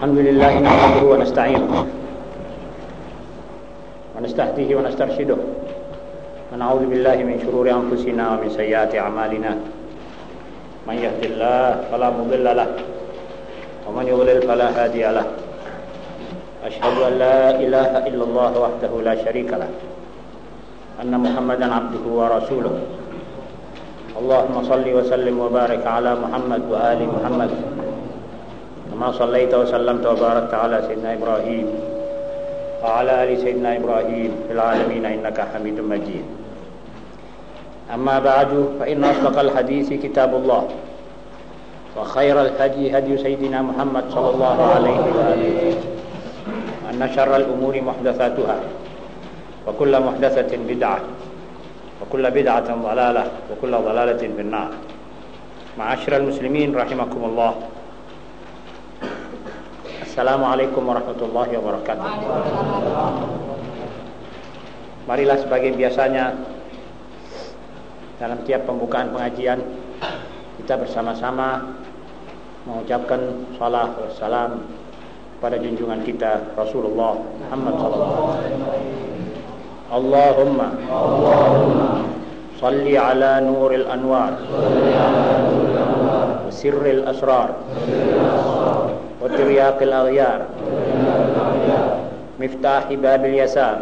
الحمد لله نحمده ونستعينه ونستهديه ونسترشده ونعوذ بالله من شرور أنفسنا ومن سيئات أعمالنا من يهد الله فلا مضل له ومن يضلل فلا هادي له أشهد أن لا إله إلا الله وحده لا شريك له أن محمدا عبده ورسوله اللهم صل وسلم وبارك على محمد وآل محمد كما صليت وسلمت وباركت على سيدنا إبراهيم وعلى آل سيدنا إبراهيم في العالمين إنك حميد مجيد. أما بعد فإن أصدق الحديث كتاب الله وخير الهدي هدي سيدنا محمد صلى الله عليه وآله أن شر الأمور محدثاتها وكل محدثة بدعة وكل بدعة ضلالة وكل ضلالة في النار. معاشر المسلمين رحمكم الله. Assalamualaikum warahmatullahi wabarakatuh. Marilah sebagai biasanya Dalam tiap pembukaan pengajian Kita bersama-sama Mengucapkan salam Kepada Pada junjungan kita Rasulullah Muhammad SAW Allahumma Allahumma Salli ala nuril anwar Salli ala nuril anwar Sirril asrar Sirril asrar وترياق الأغيار مفتاح باب اليسار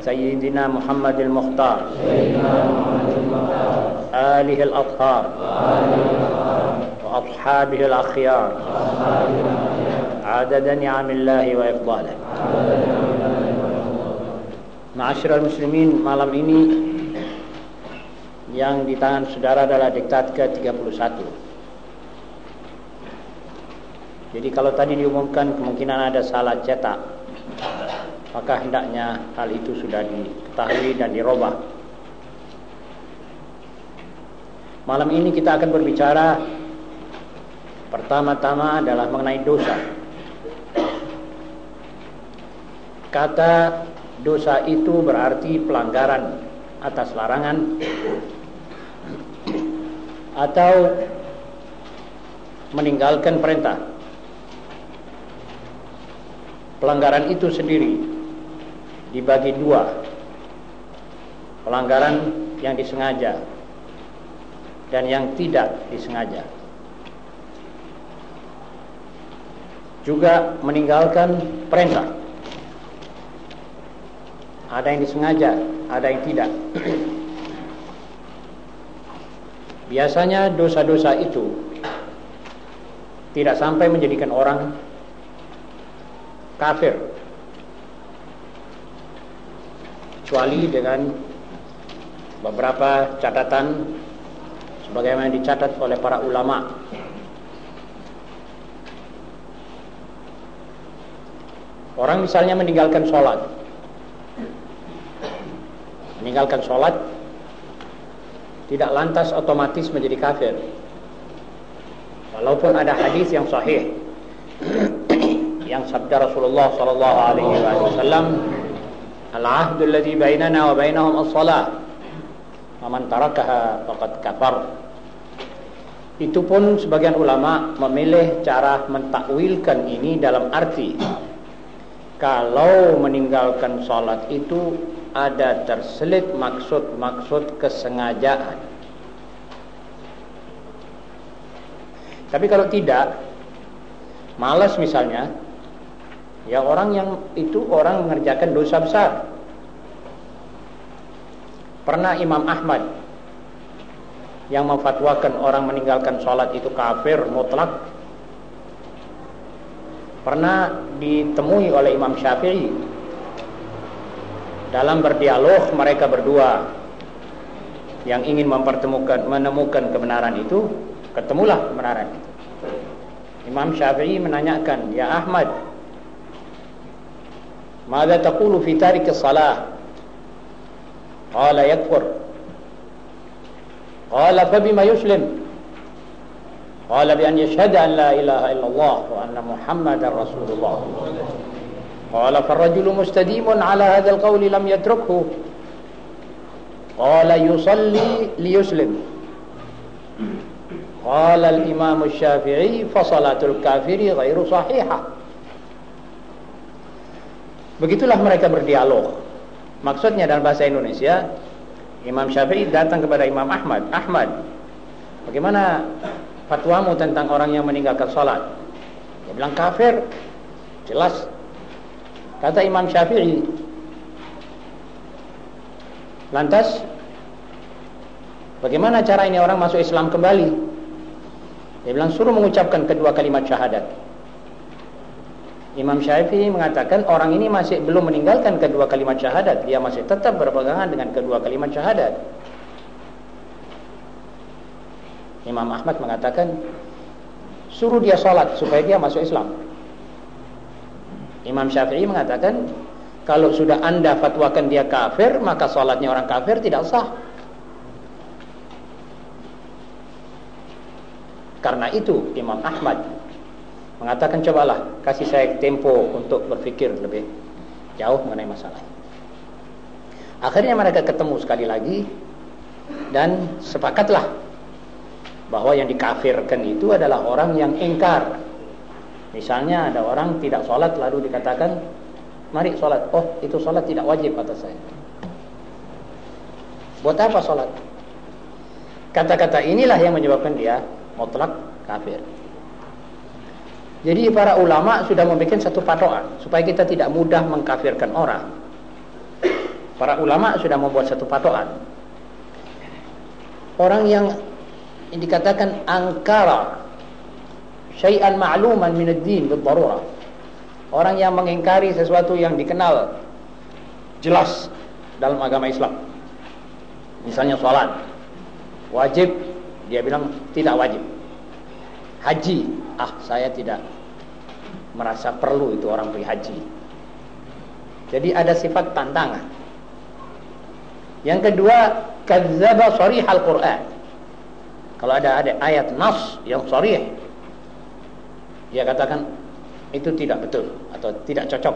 سيدنا محمد المختار آله الأطهار وأصحابه الأخيار عدد نعم الله وإفضاله Ma'asyiral muslimin malam ini yang di tangan saudara adalah diktat ke-31. jadi kalau tadi diumumkan kemungkinan ada salah cetak, maka hendaknya hal itu sudah diketahui dan dirubah. Malam ini kita akan berbicara pertama-tama adalah mengenai dosa. Kata dosa itu berarti pelanggaran atas larangan atau meninggalkan perintah. Pelanggaran itu sendiri dibagi dua. Pelanggaran yang disengaja dan yang tidak disengaja. Juga meninggalkan perintah. Ada yang disengaja, ada yang tidak. Biasanya dosa-dosa itu tidak sampai menjadikan orang kafir. Kecuali dengan beberapa catatan sebagaimana dicatat oleh para ulama. Orang misalnya meninggalkan sholat meninggalkan sholat tidak lantas otomatis menjadi kafir walaupun ada hadis yang sahih yang sabda Rasulullah sallallahu alaihi wasallam al-ahdu alladhi bainana wa bainahum as-salah man tarakaha faqad kafar itu pun sebagian ulama memilih cara mentakwilkan ini dalam arti kalau meninggalkan sholat itu ada terselit maksud-maksud kesengajaan. Tapi kalau tidak, malas misalnya, ya orang yang itu orang mengerjakan dosa besar. Pernah Imam Ahmad yang memfatwakan orang meninggalkan sholat itu kafir mutlak. Pernah ditemui oleh Imam Syafi'i dalam berdialog mereka berdua yang ingin mempertemukan menemukan kebenaran itu ketemulah kebenaran itu Imam Syafi'i menanyakan ya Ahmad ماذا تقول في تارك الصلاة؟ قال يكفر. قال فبما يسلم؟ قال بأن يشهد أن لا إله إلا الله وأن محمد رسول الله. قال فالرجل مستديم على هذا القول لم يتركه. قال يصلي ليسلم. al-Imam Syafi'i fa salatul kafiri ghairu sahihah. Begitulah mereka berdialog. Maksudnya dalam bahasa Indonesia, Imam Syafi'i datang kepada Imam Ahmad. Ahmad, bagaimana fatwamu tentang orang yang meninggalkan salat? Dia bilang kafir. Jelas. Kata Imam Syafi'i, lantas bagaimana cara ini orang masuk Islam kembali? Dia bilang suruh mengucapkan kedua kalimat syahadat. Imam Syafi'i mengatakan orang ini masih belum meninggalkan kedua kalimat syahadat. Dia masih tetap berpegangan dengan kedua kalimat syahadat. Imam Ahmad mengatakan suruh dia sholat supaya dia masuk Islam. Imam Syafi'i mengatakan kalau sudah anda fatwakan dia kafir maka sholatnya orang kafir tidak sah. Karena itu Imam Ahmad mengatakan cobalah kasih saya tempo untuk berfikir lebih jauh mengenai masalah. Akhirnya mereka ketemu sekali lagi dan sepakatlah bahwa yang dikafirkan itu adalah orang yang ingkar. Misalnya ada orang tidak sholat lalu dikatakan mari sholat. Oh itu sholat tidak wajib atas saya. Buat apa sholat? Kata-kata inilah yang menyebabkan dia mutlak kafir. Jadi para ulama sudah membuat satu patokan supaya kita tidak mudah mengkafirkan orang. Para ulama sudah membuat satu patokan. Orang yang dikatakan angkara syai'an ma'luman min ad-din bil Orang yang mengingkari sesuatu yang dikenal jelas dalam agama Islam. Misalnya salat wajib dia bilang tidak wajib. Haji, ah saya tidak merasa perlu itu orang pergi haji. Jadi ada sifat tantangan. Yang kedua, kadzdzaba al Qur'an. Kalau ada ada ayat nas yang sharih, dia katakan itu tidak betul atau tidak cocok.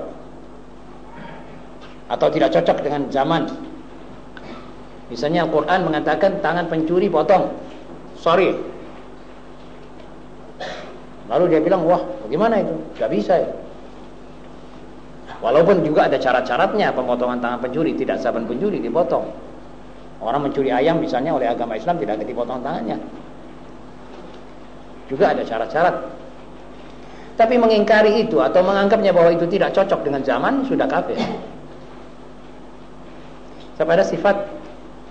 Atau tidak cocok dengan zaman. Misalnya Al-Qur'an mengatakan tangan pencuri potong sorry. Lalu dia bilang, wah bagaimana itu? Gak bisa ya. Walaupun juga ada cara-caratnya pemotongan tangan pencuri, tidak saban pencuri dipotong. Orang mencuri ayam misalnya oleh agama Islam tidak dipotong tangannya. Juga ada syarat-syarat. Tapi mengingkari itu atau menganggapnya bahwa itu tidak cocok dengan zaman sudah kafir. Kepada sifat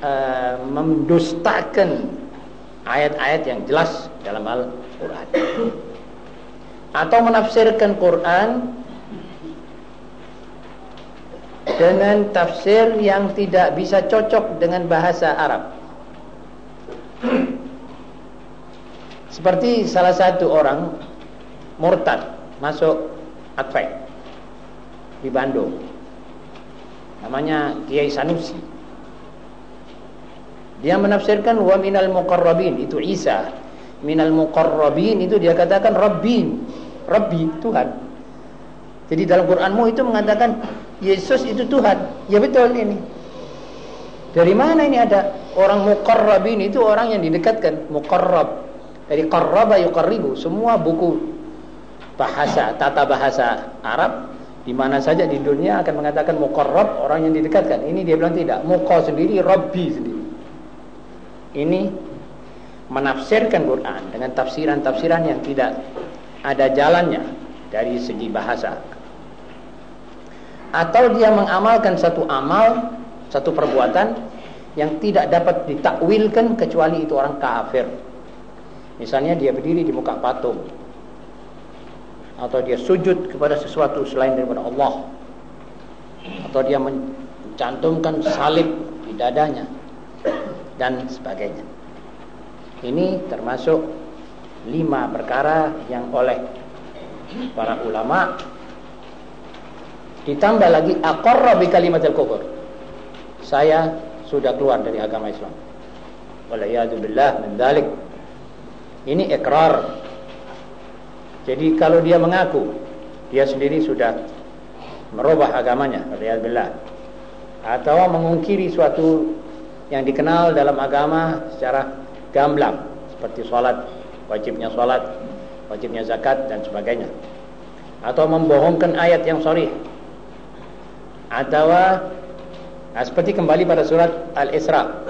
uh, mendustakan ayat-ayat yang jelas dalam Al-Quran atau menafsirkan Quran dengan tafsir yang tidak bisa cocok dengan bahasa Arab seperti salah satu orang murtad masuk Atfai di Bandung namanya Kiai Sanusi dia menafsirkan wa minal muqarrabin itu Isa. Minal muqarrabin itu dia katakan rabbin. Rabbi Tuhan. Jadi dalam Quranmu itu mengatakan Yesus itu Tuhan. Ya betul ini. Dari mana ini ada orang muqarrabin itu orang yang didekatkan, muqarrab. Dari qarraba yuqarribu. Semua buku bahasa tata bahasa Arab di mana saja di dunia akan mengatakan muqarrab orang yang didekatkan. Ini dia bilang tidak. Muqa sendiri, Rabbi sendiri ini menafsirkan Quran dengan tafsiran-tafsiran yang tidak ada jalannya dari segi bahasa. Atau dia mengamalkan satu amal satu perbuatan yang tidak dapat ditakwilkan kecuali itu orang kafir. Misalnya dia berdiri di muka patung. Atau dia sujud kepada sesuatu selain daripada Allah. Atau dia mencantumkan salib di dadanya. Dan sebagainya. Ini termasuk lima perkara yang oleh para ulama ditambah lagi aqarra bi kalimatil kufur. Saya sudah keluar dari agama Islam. Waliyadu billah min dzalik. Ini ikrar. Jadi kalau dia mengaku dia sendiri sudah merubah agamanya, waliyadu billah. Atau mengungkiri suatu yang dikenal dalam agama secara gamblang seperti sholat wajibnya sholat, wajibnya zakat dan sebagainya. Atau membohongkan ayat yang sorry. Atau nah, seperti kembali pada surat Al-Isra.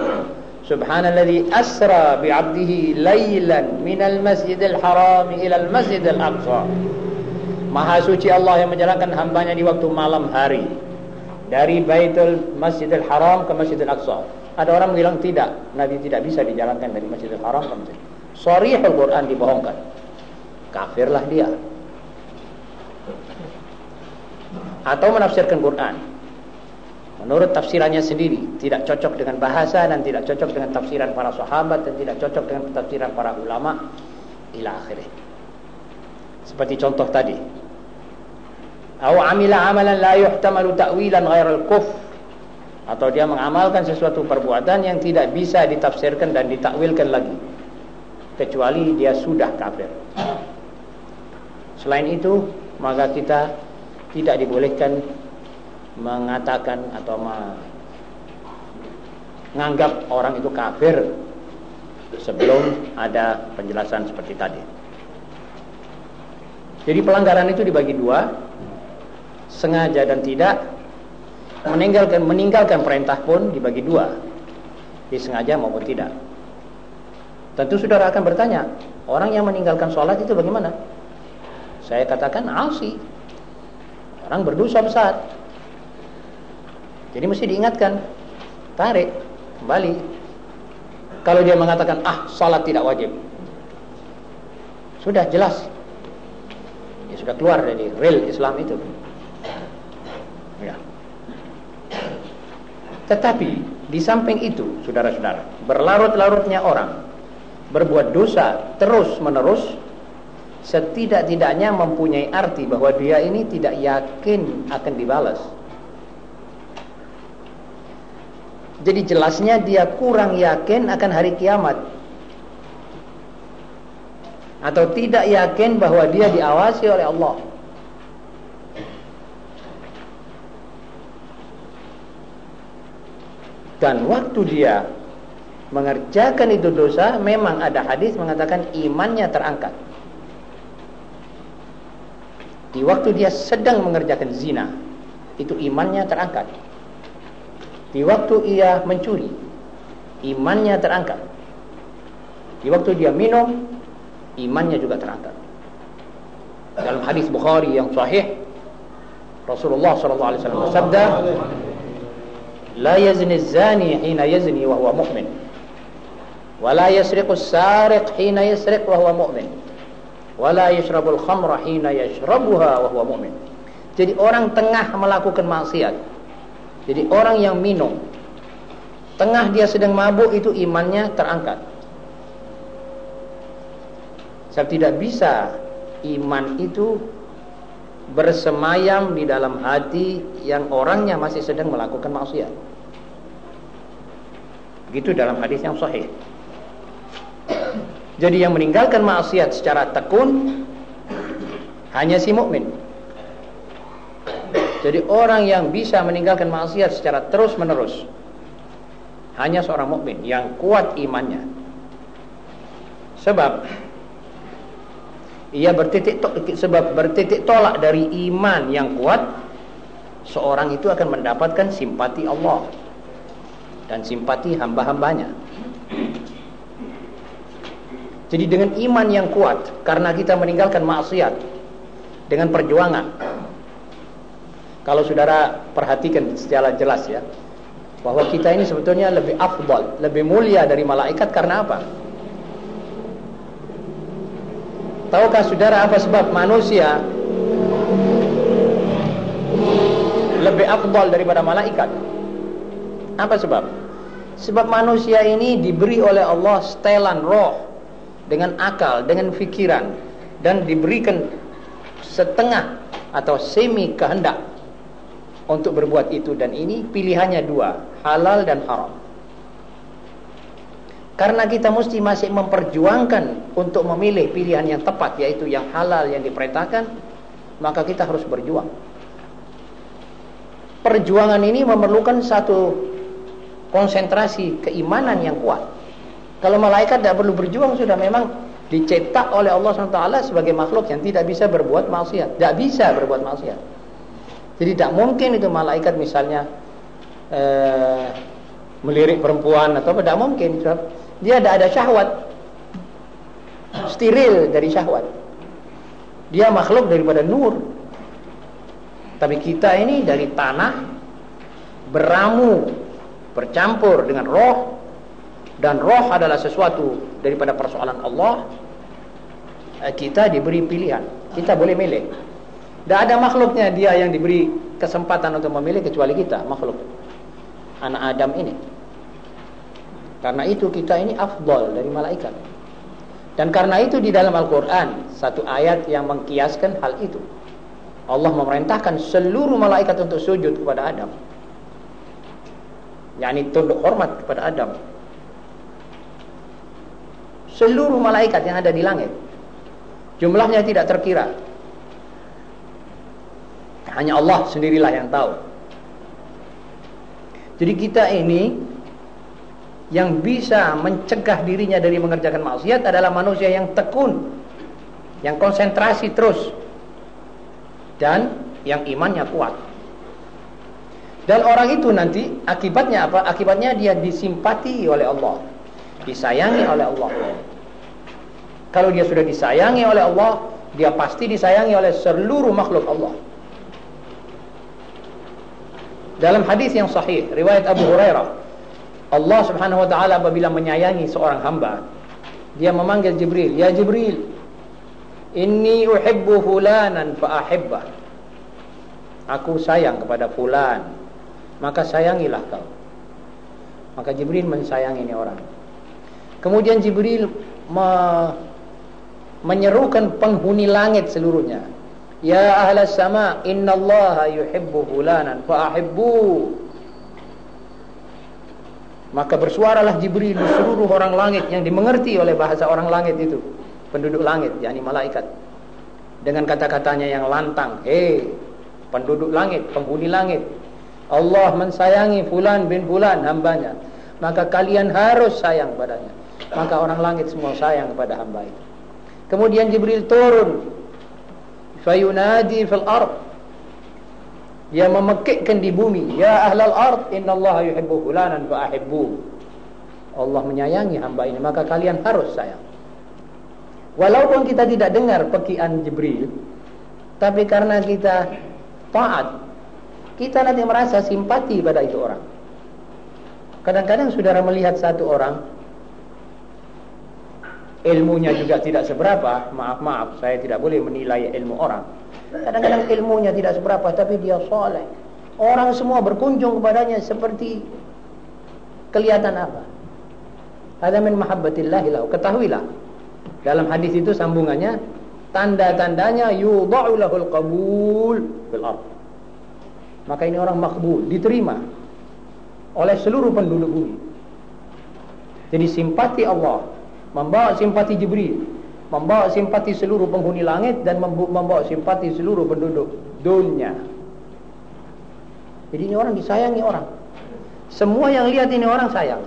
Subhanalladzi asra bi'abdihi laylan minal masjidil haram ila al-masjidil aqsa. Maha suci Allah yang menjalankan hambanya di waktu malam hari. Dari Baitul Masjidil Haram ke Masjidil Aqsa. Ada orang bilang tidak, Nabi tidak bisa dijalankan dari Masjidil Haram ke Masjidil Sorry Al-Quran dibohongkan. Kafirlah dia. Atau menafsirkan Quran. Menurut tafsirannya sendiri tidak cocok dengan bahasa dan tidak cocok dengan tafsiran para sahabat dan tidak cocok dengan tafsiran para ulama ila akhirih. Seperti contoh tadi. Atau amila amalan la yuhtamalu ta'wilan ghairal kuf. Atau dia mengamalkan sesuatu perbuatan yang tidak bisa ditafsirkan dan ditakwilkan lagi kecuali dia sudah kafir selain itu maka kita tidak dibolehkan mengatakan atau menganggap orang itu kafir sebelum ada penjelasan seperti tadi. Jadi pelanggaran itu dibagi dua, sengaja dan tidak, meninggalkan meninggalkan perintah pun dibagi dua, disengaja maupun tidak. Tentu saudara akan bertanya, orang yang meninggalkan sholat itu bagaimana? Saya katakan asi, orang berdosa besar. Jadi mesti diingatkan, tarik kembali. Kalau dia mengatakan ah salat tidak wajib, sudah jelas, ya sudah keluar dari real Islam itu. Ya. Tetapi di samping itu, saudara-saudara, berlarut-larutnya orang berbuat dosa terus menerus setidak-tidaknya mempunyai arti bahwa dia ini tidak yakin akan dibalas. Jadi jelasnya dia kurang yakin akan hari kiamat. Atau tidak yakin bahwa dia diawasi oleh Allah. Dan waktu dia mengerjakan itu dosa, memang ada hadis mengatakan imannya terangkat. Di waktu dia sedang mengerjakan zina, itu imannya terangkat. Di waktu ia mencuri, imannya terangkat. Di waktu dia minum, imannya juga terangkat. Dalam hadis Bukhari yang sahih, Rasulullah sallallahu alaihi wasallam bersabda, "La yazni az-zani hina yazni wa huwa mu'min, as-sariq hina yasriq wa huwa mu'min, wa la yashrabu al-khamra hina yashrabuha wa huwa mu'min." Jadi orang tengah melakukan maksiat, jadi orang yang minum Tengah dia sedang mabuk itu imannya terangkat. Sebab tidak bisa Iman itu Bersemayam di dalam hati Yang orangnya masih sedang melakukan maksiat. Begitu dalam hadis yang sahih Jadi yang meninggalkan maksiat secara tekun Hanya si mukmin jadi orang yang bisa meninggalkan maksiat secara terus menerus hanya seorang mukmin yang kuat imannya. Sebab ia bertitik to, sebab bertitik tolak dari iman yang kuat seorang itu akan mendapatkan simpati Allah dan simpati hamba-hambanya. Jadi dengan iman yang kuat karena kita meninggalkan maksiat dengan perjuangan kalau saudara perhatikan secara jelas ya bahwa kita ini sebetulnya lebih afdal, lebih mulia dari malaikat karena apa? Tahukah saudara apa sebab manusia lebih afdal daripada malaikat? Apa sebab? Sebab manusia ini diberi oleh Allah setelan roh dengan akal, dengan fikiran dan diberikan setengah atau semi kehendak untuk berbuat itu dan ini pilihannya dua, halal dan haram. Karena kita mesti masih memperjuangkan untuk memilih pilihan yang tepat yaitu yang halal yang diperintahkan, maka kita harus berjuang. Perjuangan ini memerlukan satu konsentrasi keimanan yang kuat. Kalau malaikat tidak perlu berjuang sudah memang dicetak oleh Allah SWT sebagai makhluk yang tidak bisa berbuat maksiat. Tidak bisa berbuat maksiat. Jadi tidak mungkin itu malaikat misalnya eh, melirik perempuan atau tidak mungkin. Dia tidak ada syahwat. Steril dari syahwat. Dia makhluk daripada nur. Tapi kita ini dari tanah beramu bercampur dengan roh dan roh adalah sesuatu daripada persoalan Allah eh, kita diberi pilihan. Kita boleh milih. Tidak ada makhluknya dia yang diberi kesempatan untuk memilih kecuali kita makhluk. Anak Adam ini. Karena itu kita ini afdol dari malaikat. Dan karena itu di dalam Al-Quran satu ayat yang mengkiaskan hal itu. Allah memerintahkan seluruh malaikat untuk sujud kepada Adam. Yakni tunduk hormat kepada Adam seluruh malaikat yang ada di langit jumlahnya tidak terkira hanya Allah sendirilah yang tahu jadi kita ini yang bisa mencegah dirinya dari mengerjakan maksiat adalah manusia yang tekun yang konsentrasi terus dan yang imannya kuat dan orang itu nanti akibatnya apa? Akibatnya dia disimpati oleh Allah. Disayangi oleh Allah. Kalau dia sudah disayangi oleh Allah, dia pasti disayangi oleh seluruh makhluk Allah. Dalam hadis yang sahih, riwayat Abu Hurairah, Allah Subhanahu wa taala apabila menyayangi seorang hamba, dia memanggil Jibril, "Ya Jibril, inni uhibbu fulanan fa ahibbah." Aku sayang kepada fulan, maka sayangilah kau. Maka Jibril mensayangi ini orang. Kemudian Jibril me menyerukan penghuni langit seluruhnya. Ya ahlas sama, innallaha yuhibbu fulanan fa'ahibbu. Maka bersuaralah Jibril seluruh orang langit yang dimengerti oleh bahasa orang langit itu, penduduk langit, yakni malaikat. Dengan kata-katanya yang lantang, "Hei, penduduk langit, penghuni langit, Allah mensayangi fulan bin fulan hambanya maka kalian harus sayang padanya maka orang langit semua sayang kepada hamba itu. Kemudian Jibril turun. Fayunadi fil ard. Dia memekikkan di bumi. Ya ahlal ard innallaha yuhibbu fulanan fa ahibbu. Allah menyayangi hamba ini maka kalian harus sayang. Walaupun kita tidak dengar pekian Jibril tapi karena kita taat kita nanti merasa simpati pada itu orang. Kadang-kadang saudara melihat satu orang ilmunya juga tidak seberapa, maaf-maaf saya tidak boleh menilai ilmu orang. Kadang-kadang ilmunya tidak seberapa tapi dia soleh. Orang semua berkunjung kepadanya seperti kelihatan apa? Ada min mahabbatillahi lahu. Ketahuilah dalam hadis itu sambungannya tanda-tandanya yudha'u lahul qabul ardh maka ini orang makbul, diterima oleh seluruh penduduk bumi. Jadi simpati Allah membawa simpati Jibril, membawa simpati seluruh penghuni langit dan membawa simpati seluruh penduduk dunia. Jadi ini orang disayangi orang. Semua yang lihat ini orang sayang.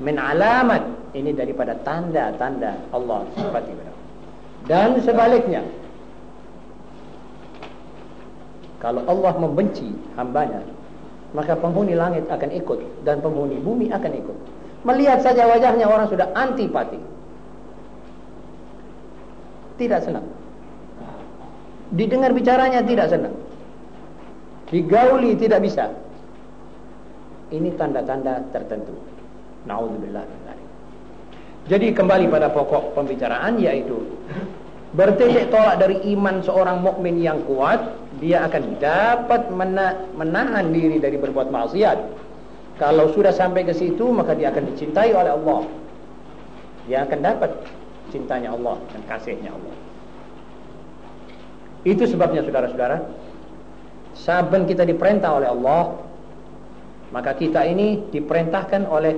Min alamat ini daripada tanda-tanda Allah simpati Dan sebaliknya, Kalau Allah membenci hambanya Maka penghuni langit akan ikut Dan penghuni bumi akan ikut Melihat saja wajahnya orang sudah antipati. Tidak senang. Didengar bicaranya tidak senang. Digauli tidak bisa. Ini tanda-tanda tertentu. Na'udzubillah Jadi kembali pada pokok pembicaraan yaitu bertitik tolak dari iman seorang mukmin yang kuat, dia akan dapat mena menahan diri dari berbuat maksiat. Kalau sudah sampai ke situ, maka dia akan dicintai oleh Allah. Dia akan dapat cintanya Allah dan kasihnya Allah. Itu sebabnya saudara-saudara, saben kita diperintah oleh Allah, maka kita ini diperintahkan oleh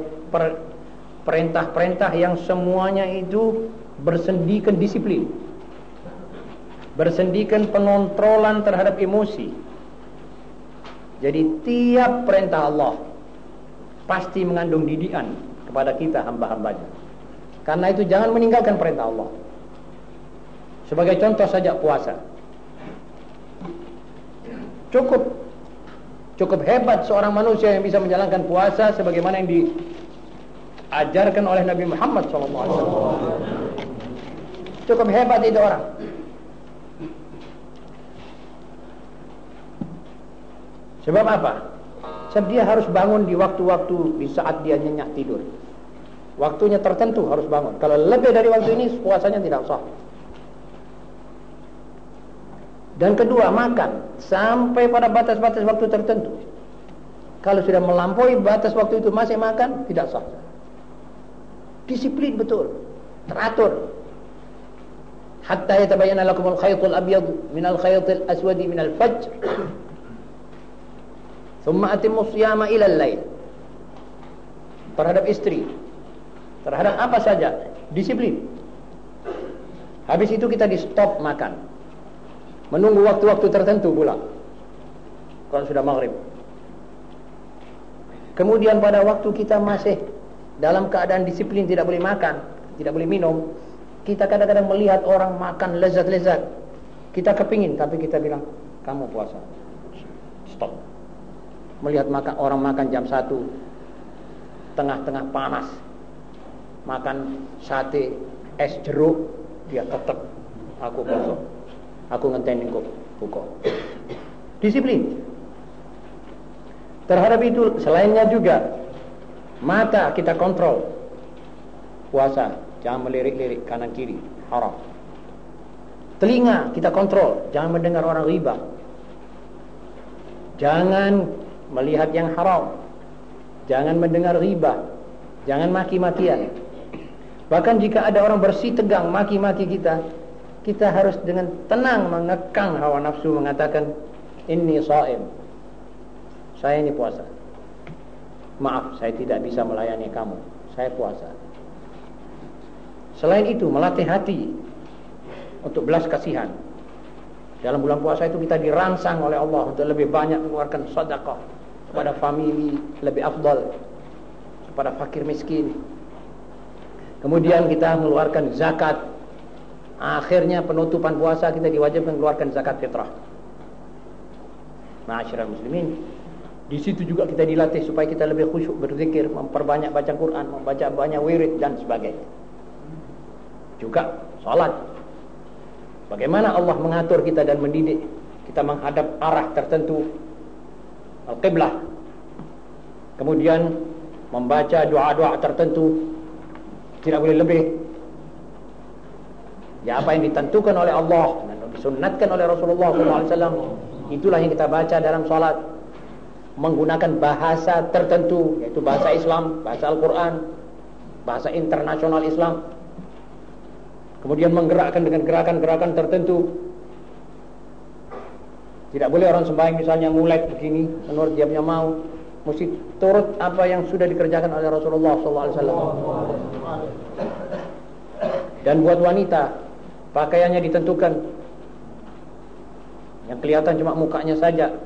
perintah-perintah yang semuanya itu bersendikan disiplin bersendikan pengontrolan terhadap emosi. Jadi tiap perintah Allah pasti mengandung didikan kepada kita hamba-hambanya. Karena itu jangan meninggalkan perintah Allah. Sebagai contoh saja puasa. Cukup cukup hebat seorang manusia yang bisa menjalankan puasa sebagaimana yang diajarkan oleh Nabi Muhammad SAW. Cukup hebat itu orang. Sebab apa? Sebab dia harus bangun di waktu-waktu di saat dia nyenyak tidur. Waktunya tertentu harus bangun. Kalau lebih dari waktu ini puasanya tidak sah. Dan kedua, makan sampai pada batas-batas waktu tertentu. Kalau sudah melampaui batas waktu itu masih makan, tidak sah. Disiplin betul, teratur. Hatta yatabayyana lakum al-khaytul abyad min al-khaytil aswadi min al-fajr. Thumma atimmu siyama ila al-lail. Terhadap istri, terhadap apa saja, disiplin. Habis itu kita di stop makan. Menunggu waktu-waktu tertentu pula. Kalau sudah maghrib. Kemudian pada waktu kita masih dalam keadaan disiplin tidak boleh makan tidak boleh minum kita kadang-kadang melihat orang makan lezat-lezat. Kita kepingin tapi kita bilang kamu puasa. Stop melihat makan orang makan jam 1 tengah-tengah panas makan sate es jeruk dia tetap aku puasa Aku ngenteni kok buka. Disiplin. Terhadap itu selainnya juga mata kita kontrol. Puasa, jangan melirik-lirik kanan kiri, haram. Telinga kita kontrol, jangan mendengar orang riba. Jangan melihat yang haram. Jangan mendengar riba. Jangan maki-makian. Bahkan jika ada orang bersih tegang maki-maki kita, kita harus dengan tenang mengekang hawa nafsu mengatakan ini saim saya ini puasa maaf saya tidak bisa melayani kamu saya puasa selain itu melatih hati untuk belas kasihan dalam bulan puasa itu kita dirangsang oleh Allah untuk lebih banyak mengeluarkan sedekah kepada famili lebih afdal kepada fakir miskin kemudian kita mengeluarkan zakat Akhirnya penutupan puasa kita diwajibkan mengeluarkan zakat fitrah. Ma'asyiral muslimin, di situ juga kita dilatih supaya kita lebih khusyuk berzikir, memperbanyak baca Quran, membaca banyak wirid dan sebagainya. Juga salat. Bagaimana Allah mengatur kita dan mendidik kita menghadap arah tertentu al-qiblah. Kemudian membaca doa-doa tertentu tidak boleh lebih Ya apa yang ditentukan oleh Allah dan disunatkan oleh Rasulullah SAW itulah yang kita baca dalam salat menggunakan bahasa tertentu yaitu bahasa Islam, bahasa Al-Quran, bahasa internasional Islam. Kemudian menggerakkan dengan gerakan-gerakan tertentu. Tidak boleh orang sembahyang misalnya mulai begini menurut dia mau, mesti turut apa yang sudah dikerjakan oleh Rasulullah SAW. Dan buat wanita Pakaiannya ditentukan. Yang kelihatan cuma mukanya saja.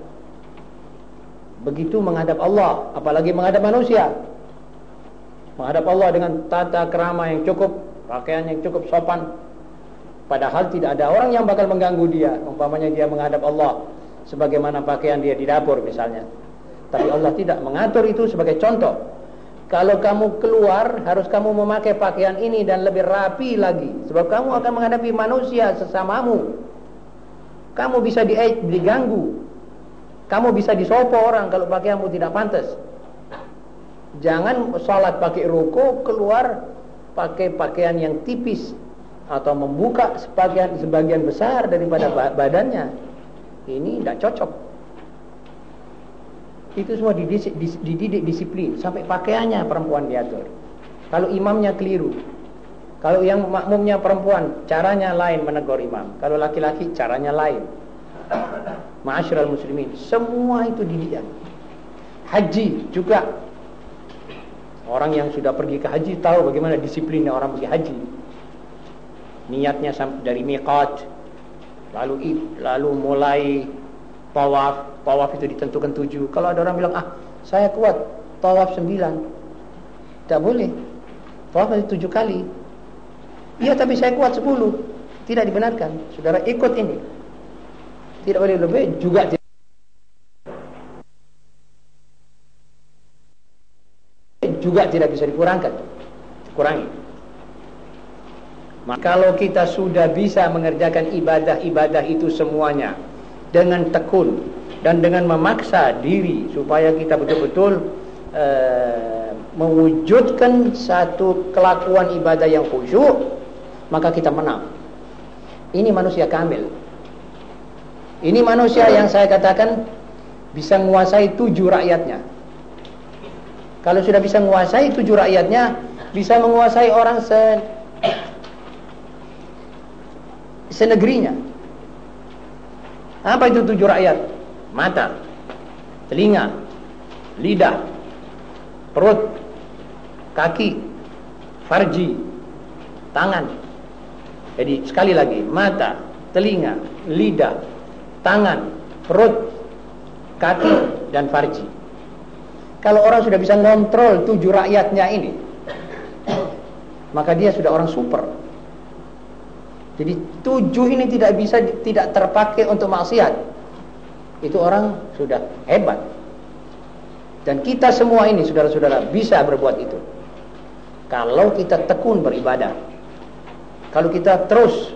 Begitu menghadap Allah, apalagi menghadap manusia. Menghadap Allah dengan tata kerama yang cukup, pakaian yang cukup sopan. Padahal tidak ada orang yang bakal mengganggu dia. Umpamanya dia menghadap Allah sebagaimana pakaian dia di dapur misalnya. Tapi Allah tidak mengatur itu sebagai contoh. Kalau kamu keluar harus kamu memakai pakaian ini dan lebih rapi lagi sebab kamu akan menghadapi manusia sesamamu. Kamu bisa di diganggu. Kamu bisa disopo orang kalau pakaianmu tidak pantas. Jangan sholat pakai ruko keluar pakai pakaian yang tipis atau membuka sebagian sebagian besar daripada badannya. Ini tidak cocok. Itu semua dididik, dididik disiplin sampai pakaiannya perempuan diatur. Kalau imamnya keliru, kalau yang makmumnya perempuan, caranya lain menegur imam. Kalau laki-laki caranya lain. Ma'asyiral muslimin, semua itu dididik. Haji juga Orang yang sudah pergi ke haji tahu bagaimana disiplinnya orang pergi haji. Niatnya dari miqat, lalu lalu mulai tawaf tawaf itu ditentukan tujuh. Kalau ada orang bilang, ah saya kuat, tawaf sembilan. Tidak boleh. Tawaf itu tujuh kali. Iya tapi saya kuat 10. Tidak dibenarkan. Saudara ikut ini. Tidak boleh lebih juga tidak juga tidak bisa dikurangkan. Kurangi. Kalau kita sudah bisa mengerjakan ibadah-ibadah itu semuanya dengan tekun dan dengan memaksa diri supaya kita betul-betul uh, mewujudkan satu kelakuan ibadah yang khusyuk, maka kita menang. Ini manusia kamil. Ini manusia yang saya katakan bisa menguasai tujuh rakyatnya. Kalau sudah bisa menguasai tujuh rakyatnya, bisa menguasai orang se senegerinya. Apa itu tujuh rakyat? Mata, telinga, lidah, perut, kaki, farji, tangan. Jadi sekali lagi, mata, telinga, lidah, tangan, perut, kaki, dan farji. Kalau orang sudah bisa ngontrol tujuh rakyatnya ini, maka dia sudah orang super. Jadi tujuh ini tidak bisa tidak terpakai untuk maksiat. Itu orang sudah hebat. Dan kita semua ini saudara-saudara bisa berbuat itu. Kalau kita tekun beribadah. Kalau kita terus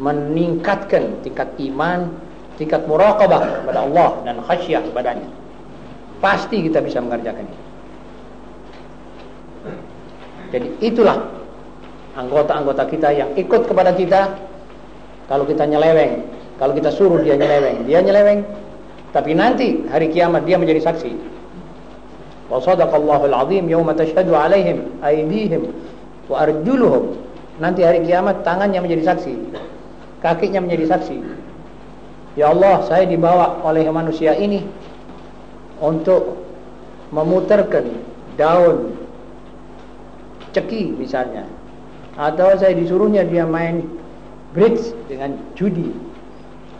meningkatkan tingkat iman, tingkat muraqabah kepada Allah dan khasyah kepadanya. Pasti kita bisa mengerjakan itu. Jadi itulah anggota-anggota kita yang ikut kepada kita. Kalau kita nyeleweng kalau kita suruh dia nyeleweng dia nyeleweng. Tapi nanti hari kiamat dia menjadi saksi. Wa sadaqallahu alazim yawma tashhadu alaihim aydihim wa arjuluhum. Nanti hari kiamat tangannya menjadi saksi kakinya menjadi saksi. Ya Allah saya dibawa oleh manusia ini untuk memutarkan daun ceki misalnya atau saya disuruhnya dia main bridge dengan judi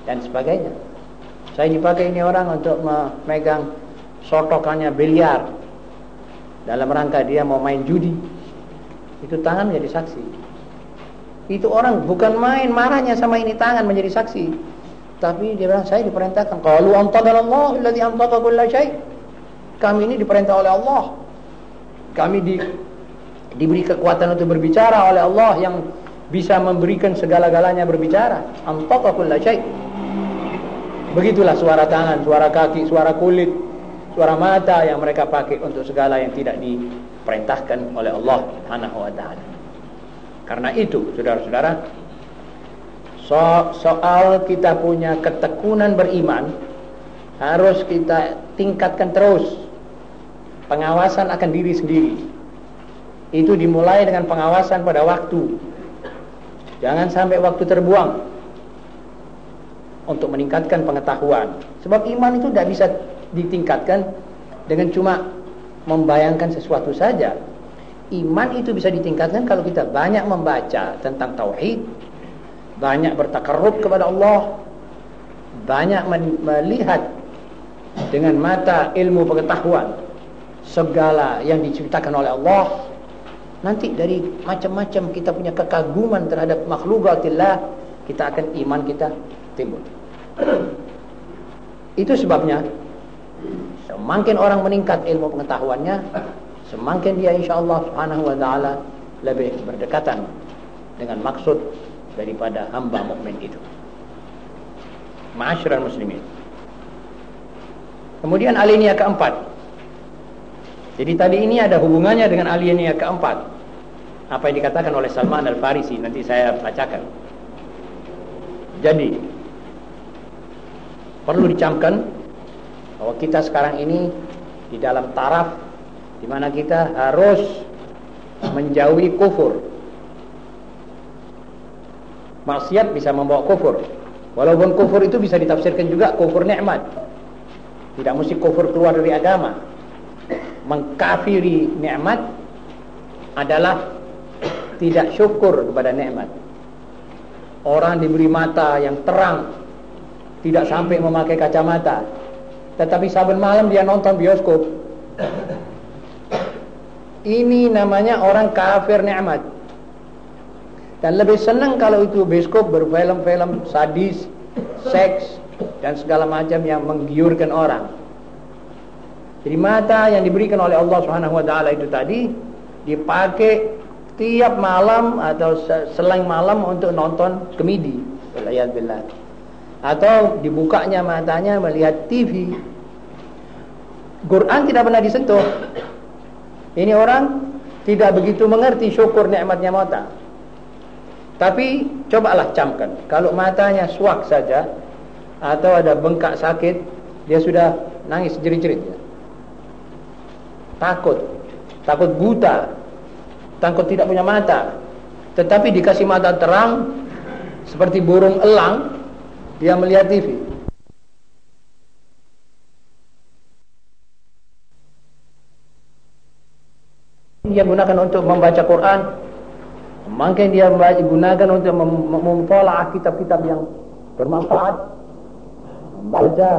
dan sebagainya. Saya dipakai ini orang untuk memegang sotokannya biliar dalam rangka dia mau main judi. Itu tangan menjadi saksi. Itu orang bukan main marahnya sama ini tangan menjadi saksi. Tapi dia bilang saya diperintahkan qalu antaqallahu alladhi antaqa kulla syai. Kami ini diperintah oleh Allah. Kami di diberi kekuatan untuk berbicara oleh Allah yang bisa memberikan segala-galanya berbicara. Antaka kullasyai. Begitulah suara tangan, suara kaki, suara kulit, suara mata yang mereka pakai untuk segala yang tidak diperintahkan oleh Allah Subhanahu wa. Karena itu, saudara-saudara, so soal kita punya ketekunan beriman harus kita tingkatkan terus pengawasan akan diri sendiri itu dimulai dengan pengawasan pada waktu. Jangan sampai waktu terbuang untuk meningkatkan pengetahuan. Sebab iman itu tidak bisa ditingkatkan dengan cuma membayangkan sesuatu saja. Iman itu bisa ditingkatkan kalau kita banyak membaca tentang tauhid, banyak bertakarrub kepada Allah, banyak melihat dengan mata ilmu pengetahuan segala yang diciptakan oleh Allah Nanti dari macam-macam kita punya kekaguman terhadap makhlukatillah, kita akan iman kita timbul. Itu sebabnya semakin orang meningkat ilmu pengetahuannya, semakin dia insyaAllah subhanahu wa ta'ala lebih berdekatan dengan maksud daripada hamba mukmin itu. Ma'asyiral muslimin. Kemudian alinea keempat jadi tadi ini ada hubungannya dengan alinea keempat. Apa yang dikatakan oleh Salman Al-Farisi nanti saya bacakan. Jadi perlu dicamkan bahwa kita sekarang ini di dalam taraf di mana kita harus menjauhi kufur. Maksiat bisa membawa kufur. Walaupun kufur itu bisa ditafsirkan juga kufur nikmat. Tidak mesti kufur keluar dari agama mengkafiri nikmat adalah tidak syukur kepada nikmat. Orang diberi mata yang terang tidak sampai memakai kacamata. Tetapi saben malam dia nonton bioskop. Ini namanya orang kafir nikmat. Dan lebih senang kalau itu bioskop berfilm-film sadis, seks, dan segala macam yang menggiurkan orang. Jadi mata yang diberikan oleh Allah Subhanahu wa taala itu tadi dipakai tiap malam atau selain malam untuk nonton komedi. Billah. Atau dibukanya matanya melihat TV. Quran tidak pernah disentuh. Ini orang tidak begitu mengerti syukur nikmatnya mata. Tapi cobalah camkan. Kalau matanya suak saja atau ada bengkak sakit, dia sudah nangis jerit-jerit. Takut, takut buta, takut tidak punya mata. Tetapi dikasih mata terang seperti burung elang, dia melihat TV. Dia gunakan untuk membaca Quran, Mungkin dia gunakan untuk memtolak kitab-kitab yang bermanfaat. Baca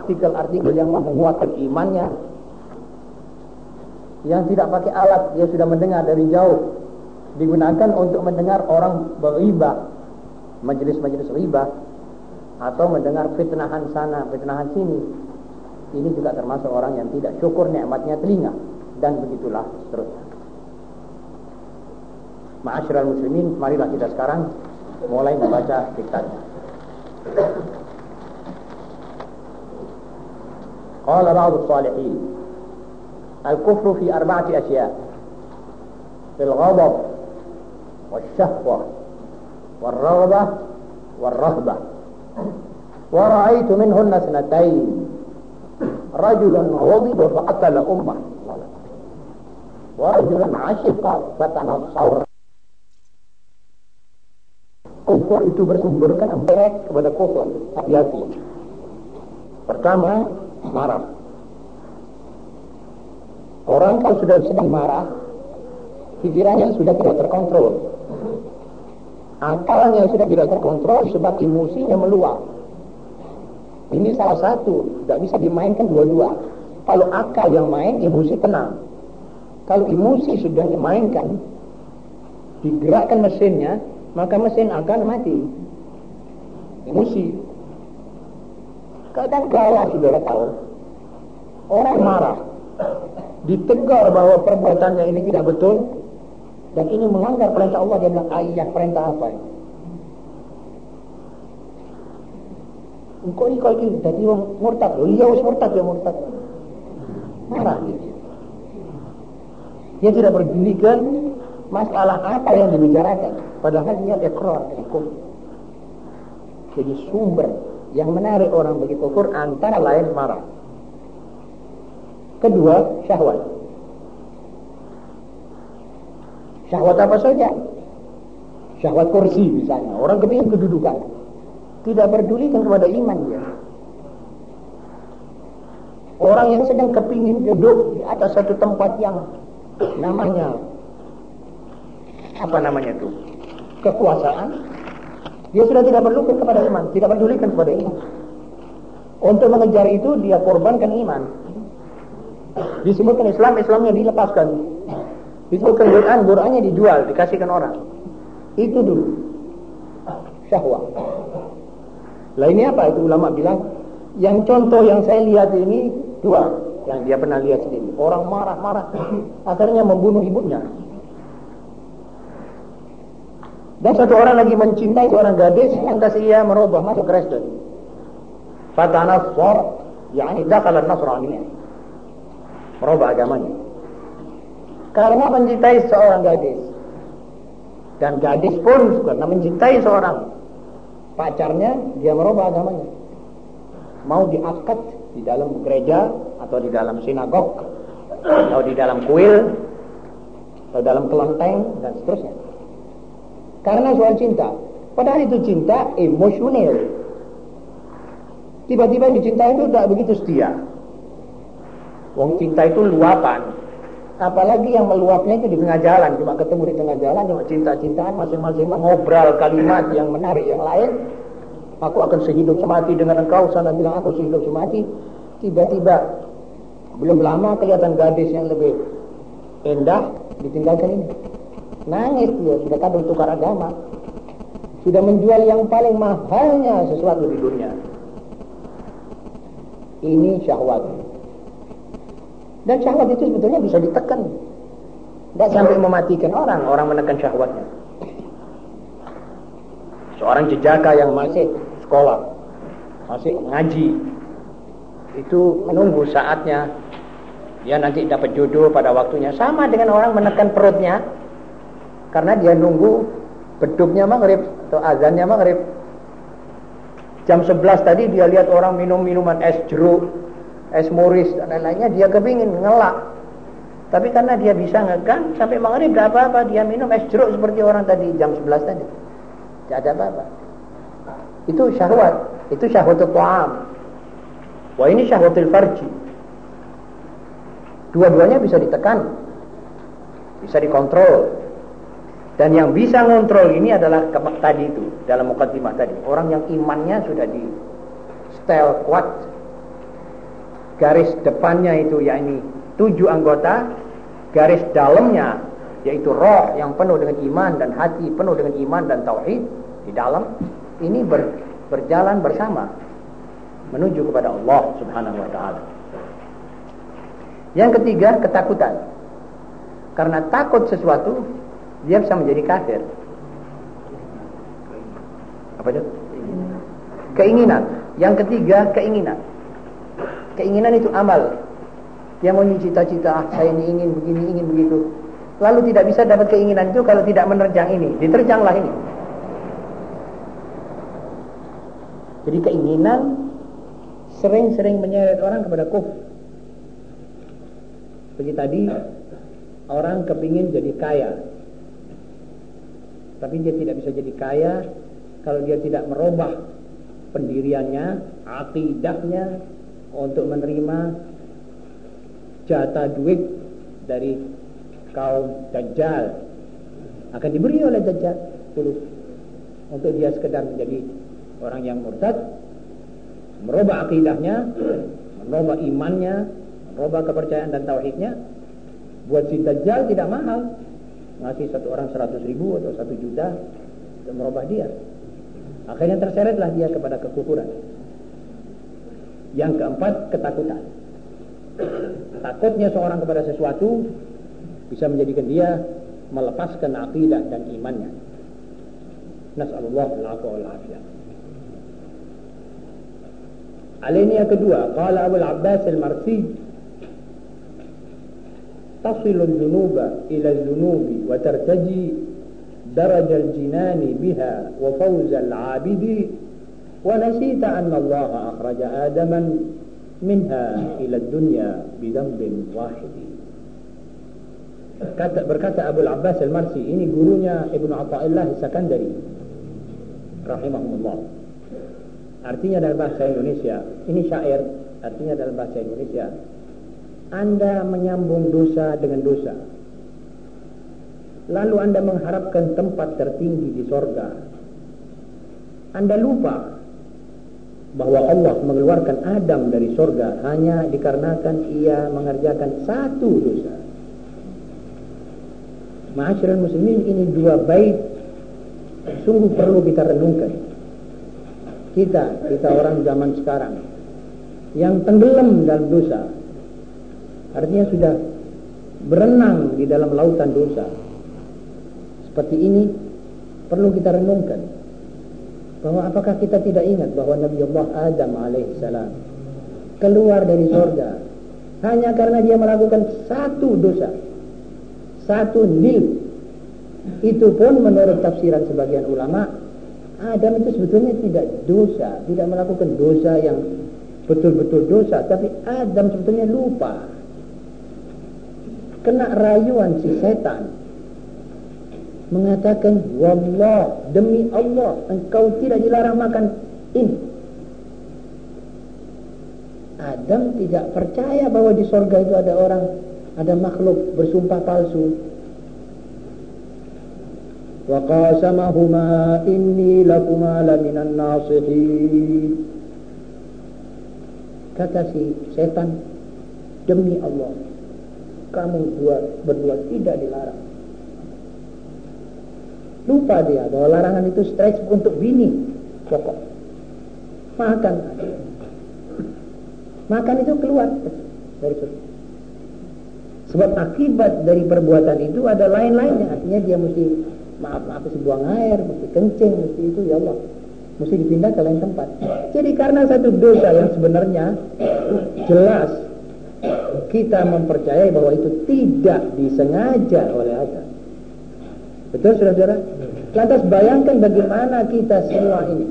artikel-artikel yang menguatkan imannya yang tidak pakai alat dia sudah mendengar dari jauh. Digunakan untuk mendengar orang beribah majelis-majelis riba atau mendengar fitnahan sana fitnahan sini. Ini juga termasuk orang yang tidak syukur nikmatnya telinga dan begitulah seterusnya. Ma'asyiral muslimin marilah kita sekarang mulai membaca diktatnya Qala ba'du salihin الكفر في أربعة أشياء في الغضب والشهوة والرغبة والرهبة. ورأيت منهن اثنتين. رجلا غضب فقتل أمه. ورجلا عشق فتنصر kufur itu bersumber kan direct kepada kufur hati-hati pertama marah orang kalau sudah sedang marah. Pikirannya sudah tidak terkontrol. Akalnya sudah tidak terkontrol sebab emosinya meluap. Ini salah satu tidak bisa dimainkan dua-dua. Kalau akal yang main emosi tenang. Kalau emosi sudah dimainkan digerakkan mesinnya maka mesin akan mati. Emosi. Kadang kala saudara tahu, orang marah, ditegur bahwa perbuatannya ini tidak betul, dan ini melanggar perintah Allah, dia bilang, ayah perintah apa ini? Engkau ini kalau ini tadi orang murtad, loh, iya harus murtad, dia murtad. Marah dia. Dia tidak bergilikan masalah apa yang dibicarakan. Padahal dia ekor hukum. Jadi sumber yang menarik orang bagi kufur antara lain marah. Kedua, syahwat. Syahwat apa saja? Syahwat kursi misalnya. Orang kepingin kedudukan. Tidak berdulikan kepada iman dia. Orang yang sedang kepingin duduk di atas satu tempat yang namanya apa namanya itu kekuasaan dia sudah tidak perlukan kepada iman tidak pedulikan kepada iman untuk mengejar itu dia korbankan iman disebutkan Islam Islamnya dilepaskan. Disebutkan Quran Qurannya dijual dikasihkan orang. Itu dulu. Syahwat lah ini apa? Itu ulama bilang yang contoh yang saya lihat ini dua. Yang dia pernah lihat sendiri. Orang marah-marah akhirnya membunuh ibunya. Dan satu orang lagi mencintai seorang gadis kasih ia merubah masuk Kristen. Fatanassar, yakni dakhala Nasrani. Merubah agamanya. Karena mencintai seorang gadis. Dan gadis pun karena mencintai seorang pacarnya, dia merubah agamanya. Mau diakad di dalam gereja atau di dalam sinagog atau di dalam kuil atau dalam kelenteng dan seterusnya. Karena soal cinta. Padahal itu cinta emosional. Tiba-tiba yang dicintai itu tidak begitu setia. Wong cinta itu luapan. Apalagi yang meluapnya itu di tengah jalan. Cuma ketemu di tengah jalan, cuma cinta-cintaan masing-masing ngobrol kalimat yang menarik yang lain. Aku akan sehidup semati dengan engkau. Sana bilang aku sehidup semati. Tiba-tiba belum lama kelihatan gadis yang lebih indah ditinggalkan ini. Nangis dia, sudah kadung tukar agama. Sudah menjual yang paling mahalnya sesuatu di dunia. Ini syahwat. Dan syahwat itu sebetulnya bisa ditekan. Tidak sampai mematikan orang, orang menekan syahwatnya. Seorang jejaka yang masih sekolah, masih ngaji, itu menunggu saatnya dia nanti dapat jodoh pada waktunya sama dengan orang menekan perutnya karena dia nunggu beduknya maghrib atau azannya maghrib jam 11 tadi dia lihat orang minum minuman es jeruk es moris dan lain-lainnya dia kepingin ngelak. Tapi karena dia bisa ngekan sampai maghrib tidak apa-apa dia minum es jeruk seperti orang tadi jam 11 tadi. Tidak ada apa-apa. Itu syahwat itu syahwatul ta'am. Wah ini syahwatul farji. Dua-duanya bisa ditekan bisa dikontrol. Dan yang bisa ngontrol ini adalah tadi itu dalam mukadimah tadi. Orang yang imannya sudah di setel kuat. Garis depannya itu yakni tujuh anggota, garis dalamnya yaitu roh yang penuh dengan iman dan hati penuh dengan iman dan tauhid di dalam ini ber, berjalan bersama menuju kepada Allah Subhanahu wa taala. Yang ketiga, ketakutan. Karena takut sesuatu dia bisa menjadi kafir. Apa itu? Keinginan. Yang ketiga, keinginan. Keinginan itu amal. Dia mau cita-cita, ah, saya ini ingin begini, ingin begitu. Lalu tidak bisa dapat keinginan itu kalau tidak menerjang ini. Diterjanglah ini. Jadi keinginan sering-sering menyeret orang kepada kuf. Seperti tadi, orang kepingin jadi kaya. Tapi dia tidak bisa jadi kaya kalau dia tidak merubah pendiriannya, akidahnya untuk menerima jatah duit dari kaum Dajjal akan diberi oleh Dajjal dulu untuk dia sekedar menjadi orang yang murtad merubah akidahnya merubah imannya merubah kepercayaan dan tauhidnya buat si Dajjal tidak mahal ngasih satu orang seratus ribu atau satu juta untuk merubah dia. Akhirnya terseretlah dia kepada kekufuran. Yang keempat, ketakutan. Takutnya seorang kepada sesuatu bisa menjadikan dia melepaskan akidah dan imannya. Nas'alullah al-afwa wal afiyah. Alinea kedua, qala Abu Al-Abbas Al-Marsi تصل الذنوب إلى الذنوب وترتجي درج الجنان بها وفوز العابد ونسيت أن الله أخرج آدما منها إلى الدنيا بذنب واحد Kata, berkata Abu Abbas Al-Marsi ini gurunya Ibnu Athaillah Sakandari rahimahullah artinya dalam bahasa Indonesia ini syair artinya dalam bahasa Indonesia anda menyambung dosa dengan dosa. Lalu Anda mengharapkan tempat tertinggi di sorga. Anda lupa bahwa Allah mengeluarkan Adam dari sorga hanya dikarenakan ia mengerjakan satu dosa. Ma'asyiral muslimin ini dua bait sungguh perlu kita renungkan. Kita, kita orang zaman sekarang yang tenggelam dalam dosa, Artinya sudah berenang di dalam lautan dosa. Seperti ini perlu kita renungkan. Bahwa apakah kita tidak ingat bahwa Nabi Allah Adam alaihissalam keluar dari surga hanya karena dia melakukan satu dosa. Satu nil. Itu pun menurut tafsiran sebagian ulama Adam itu sebetulnya tidak dosa, tidak melakukan dosa yang betul-betul dosa, tapi Adam sebetulnya lupa kena rayuan si setan mengatakan wallah demi Allah engkau tidak dilarang makan. Ini Adam tidak percaya bahwa di sorga itu ada orang ada makhluk bersumpah palsu. Wa qasamahuma inni lakuma laminan nasihin. Kata si setan demi Allah kamu buat berdua tidak dilarang. Lupa dia bahwa larangan itu stres untuk bini pokok. Makan. Makan itu keluar dari surga. Sebab akibat dari perbuatan itu ada lain-lainnya. Artinya dia mesti maaf maaf mesti buang air, mesti kencing, mesti itu ya Allah. Mesti dipindah ke lain tempat. Jadi karena satu dosa yang sebenarnya jelas kita mempercayai bahwa itu tidak disengaja oleh Allah. Betul saudara-saudara? Lantas bayangkan bagaimana kita semua ini.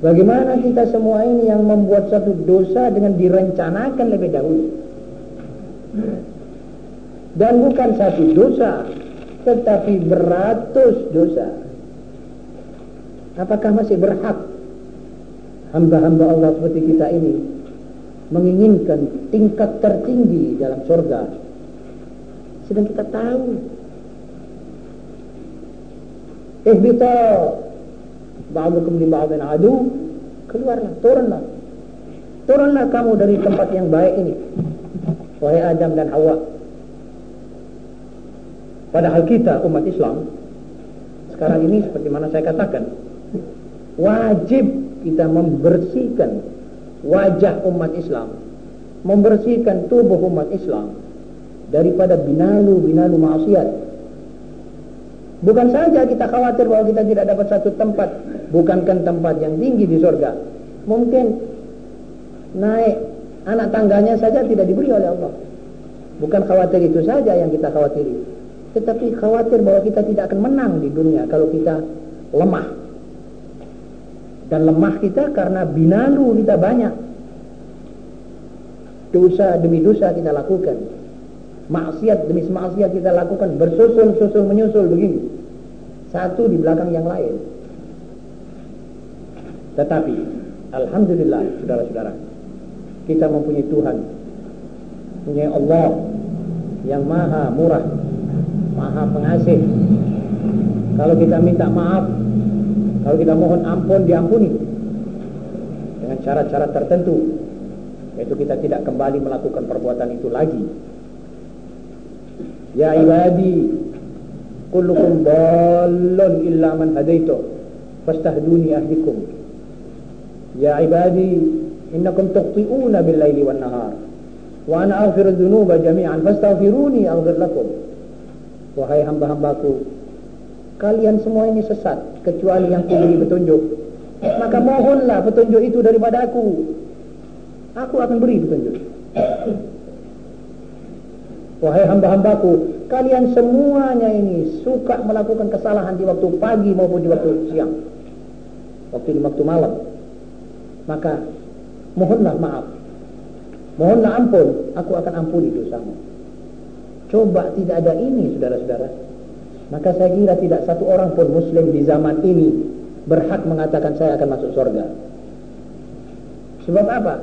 Bagaimana kita semua ini yang membuat satu dosa dengan direncanakan lebih dahulu. Dan bukan satu dosa, tetapi beratus dosa. Apakah masih berhak hamba-hamba Allah seperti kita ini menginginkan tingkat tertinggi dalam surga? Sedang kita tahu ihbita ba'dukum li ba'din adu keluarlah turunlah. Turunlah kamu dari tempat yang baik ini. Wahai Adam dan Hawa. Padahal kita umat Islam sekarang ini seperti mana saya katakan wajib kita membersihkan wajah umat Islam membersihkan tubuh umat Islam daripada binalu-binalu maksiat Bukan saja kita khawatir bahwa kita tidak dapat satu tempat, bukankan tempat yang tinggi di surga. Mungkin naik anak tangganya saja tidak diberi oleh Allah. Bukan khawatir itu saja yang kita khawatiri. Tetapi khawatir bahwa kita tidak akan menang di dunia kalau kita lemah. Dan lemah kita karena binalu kita banyak. Dosa demi dosa kita lakukan. Maksiat demi maksiat kita lakukan bersusul-susul menyusul begini satu di belakang yang lain. Tetapi alhamdulillah saudara-saudara, kita mempunyai Tuhan, punya Allah yang maha murah, maha pengasih. Kalau kita minta maaf, kalau kita mohon ampun diampuni dengan cara-cara tertentu, yaitu kita tidak kembali melakukan perbuatan itu lagi. Ya ibadi, kullukum dallun illa man hadaitu fastahduni ahdikum ya ibadi innakum tuqti'una bil laili wan nahar wa ana aghfiru dhunuba jami'an fastaghfiruni aghfir lakum. Wahai hamba-hambaku kalian semua ini sesat kecuali yang kuberi petunjuk. Maka mohonlah petunjuk itu daripada aku. Aku akan beri petunjuk wahai hamba-hambaku kalian semuanya ini suka melakukan kesalahan di waktu pagi maupun di waktu siang. Waktu di waktu malam. Maka mohonlah maaf. Mohonlah ampun, aku akan ampuni dosamu. Coba tidak ada ini saudara-saudara. Maka saya kira tidak satu orang pun muslim di zaman ini berhak mengatakan saya akan masuk surga. Sebab apa?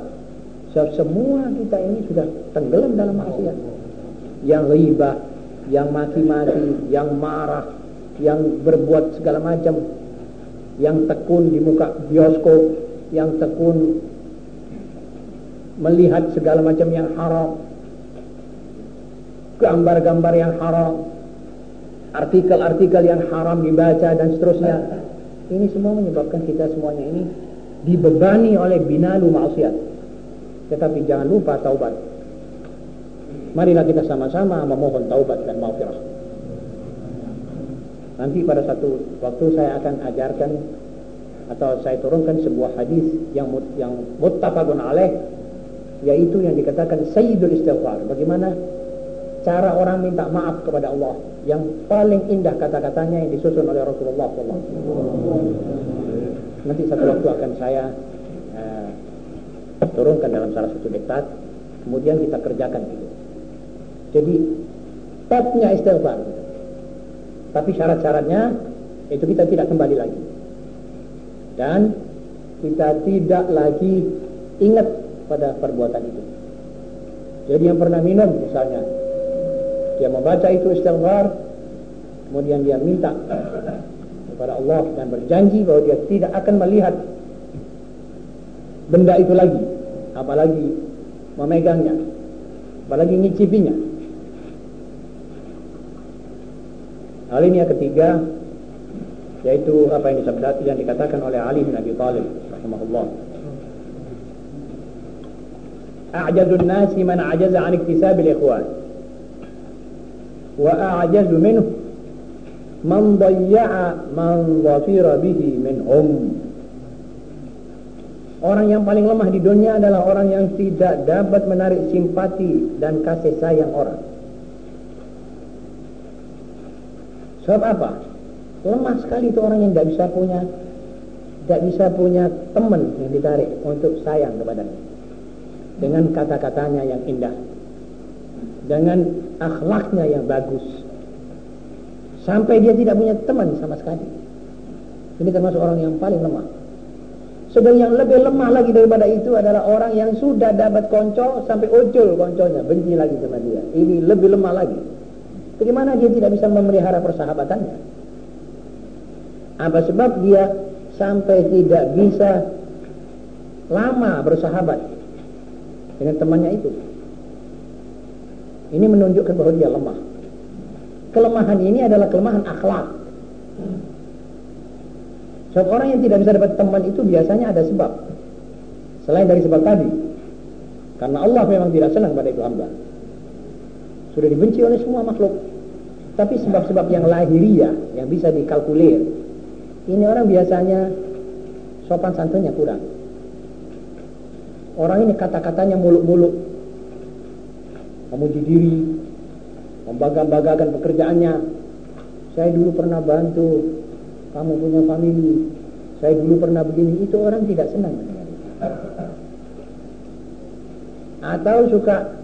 Sebab semua kita ini sudah tenggelam dalam maksiat. Yang ribah, yang maki-maki, yang marah, yang berbuat segala macam, yang tekun di muka bioskop, yang tekun melihat segala macam yang haram, gambar-gambar yang haram, artikel-artikel yang haram dibaca dan seterusnya. Ini semua menyebabkan kita semuanya ini dibebani oleh binalu maksiat. Tetapi jangan lupa taubat. Marilah kita sama-sama memohon taubat dan maafirah. Nanti pada satu waktu saya akan ajarkan atau saya turunkan sebuah hadis yang yang muttafaqun alaih yaitu yang dikatakan sayyidul istighfar. Bagaimana cara orang minta maaf kepada Allah yang paling indah kata-katanya yang disusun oleh Rasulullah SAW. Nanti satu waktu akan saya uh, turunkan dalam salah satu diktat, kemudian kita kerjakan itu. Jadi topnya istighfar. Tapi syarat-syaratnya itu kita tidak kembali lagi. Dan kita tidak lagi ingat pada perbuatan itu. Jadi yang pernah minum misalnya, dia membaca itu istighfar, kemudian dia minta kepada Allah dan berjanji bahwa dia tidak akan melihat benda itu lagi, apalagi memegangnya, apalagi ngicipinya. Hal ini yang ketiga yaitu apa yang disebut yang dikatakan oleh Ali bin Abi Thalib rahimahullah. A'jazun nasi man ajaza an iktisab al-ikhwan. Wa a'jazu minhu man dayya'a man dhafira bihi minhum. Orang yang paling lemah di dunia adalah orang yang tidak dapat menarik simpati dan kasih sayang orang. Sebab apa? Lemah sekali itu orang yang tidak bisa punya tidak bisa punya teman yang ditarik untuk sayang kepadanya. Dengan kata-katanya yang indah. Dengan akhlaknya yang bagus. Sampai dia tidak punya teman sama sekali. Ini termasuk orang yang paling lemah. Sedang yang lebih lemah lagi daripada itu adalah orang yang sudah dapat konco sampai ojol konconya, benci lagi sama dia. Ini lebih lemah lagi. Bagaimana dia tidak bisa memelihara persahabatannya? Apa sebab dia sampai tidak bisa lama bersahabat dengan temannya itu? Ini menunjukkan bahwa dia lemah. Kelemahan ini adalah kelemahan akhlak. Sebab orang yang tidak bisa dapat teman itu biasanya ada sebab. Selain dari sebab tadi. Karena Allah memang tidak senang pada itu hamba. Sudah dibenci oleh semua makhluk. Tapi sebab-sebab yang lahiriah yang bisa dikalkulir, ini orang biasanya sopan santunnya kurang. Orang ini kata-katanya muluk-muluk, memuji diri, membangga-banggakan pekerjaannya. Saya dulu pernah bantu, kamu punya famili, saya dulu pernah begini, itu orang tidak senang. Atau suka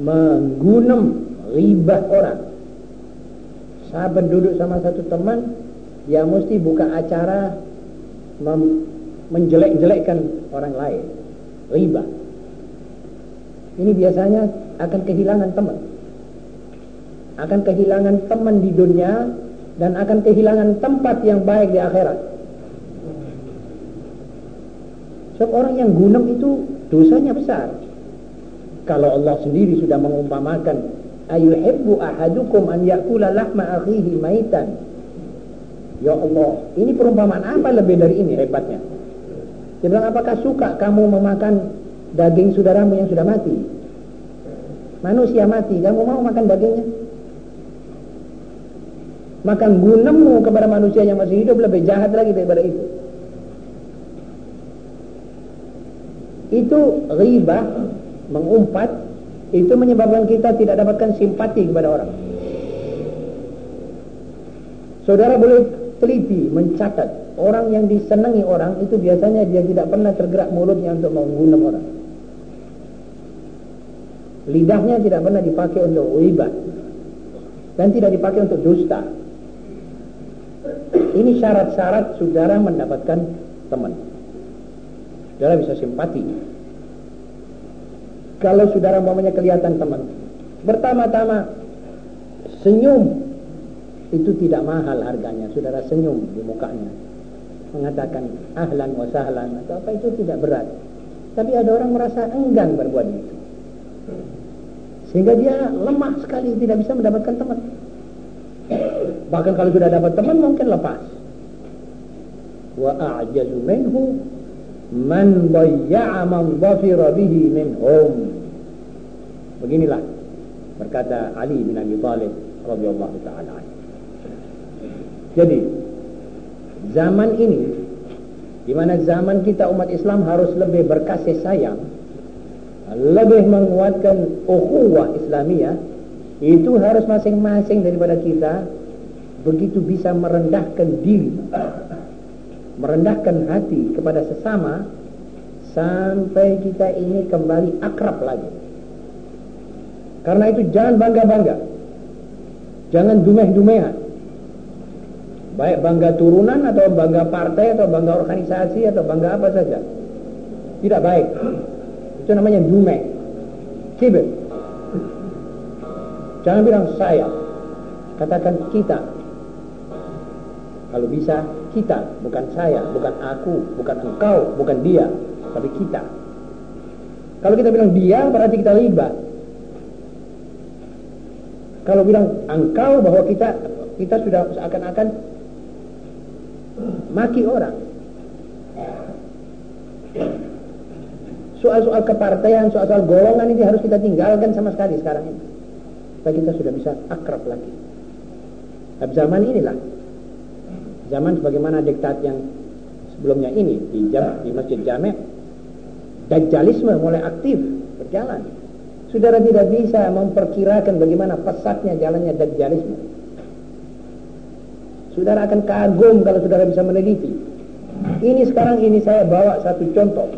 menggunem ribah orang sahabat duduk sama satu teman dia mesti buka acara menjelek-jelekkan orang lain. Riba. Ini biasanya akan kehilangan teman. Akan kehilangan teman di dunia dan akan kehilangan tempat yang baik di akhirat. Sebab orang yang gunung itu dosanya besar. Kalau Allah sendiri sudah mengumpamakan ayuhibbu ahadukum an yakula lahma akhihi maitan. Ya Allah ini perumpamaan apa lebih dari ini hebatnya? Dia bilang apakah suka kamu memakan daging saudaramu yang sudah mati? Manusia mati kamu mau makan dagingnya? Makan gunemu kepada manusia yang masih hidup lebih jahat lagi daripada itu. Itu riba mengumpat itu menyebabkan kita tidak dapatkan simpati kepada orang. Saudara boleh teliti, mencatat orang yang disenangi orang itu biasanya dia tidak pernah tergerak mulutnya untuk menggunakan orang. Lidahnya tidak pernah dipakai untuk ribat dan tidak dipakai untuk dusta. Ini syarat-syarat saudara mendapatkan teman. Saudara bisa simpati kalau saudara mamanya kelihatan teman. Pertama-tama senyum itu tidak mahal harganya. Saudara senyum di mukanya. Mengatakan ahlan wa sahlan atau apa itu tidak berat. Tapi ada orang merasa enggan berbuat itu. Sehingga dia lemah sekali tidak bisa mendapatkan teman. Bahkan kalau sudah dapat teman mungkin lepas. Wa a'jazu minhu man dayya'a man dhafira bihi minhum. Beginilah berkata Ali bin Abi Thalib radhiyallahu taala jadi zaman ini di mana zaman kita umat Islam harus lebih berkasih sayang lebih menguatkan ukhuwah Islamiyah itu harus masing-masing daripada kita begitu bisa merendahkan diri merendahkan hati kepada sesama sampai kita ini kembali akrab lagi. Karena itu jangan bangga-bangga. Jangan dumeh-dumehan. Baik bangga turunan atau bangga partai atau bangga organisasi atau bangga apa saja. Tidak baik. Itu namanya dumeh. Kibir. Jangan bilang saya. Katakan kita. Kalau bisa kita, bukan saya, bukan aku, bukan engkau, bukan dia, tapi kita. Kalau kita bilang dia berarti kita riba. Kalau bilang engkau bahwa kita Kita sudah seakan-akan maki orang. Soal-soal kepartaian, soal-soal golongan ini harus kita tinggalkan sama sekali sekarang ini. Supaya kita sudah bisa akrab lagi. Zaman inilah. Zaman sebagaimana diktat yang sebelumnya ini di, di Masjid Jami' Dajjalisme mulai aktif berjalan. Saudara tidak bisa memperkirakan bagaimana pesatnya jalannya Dajjalisme. Saudara akan kagum kalau saudara bisa meneliti. Ini sekarang ini saya bawa satu contoh.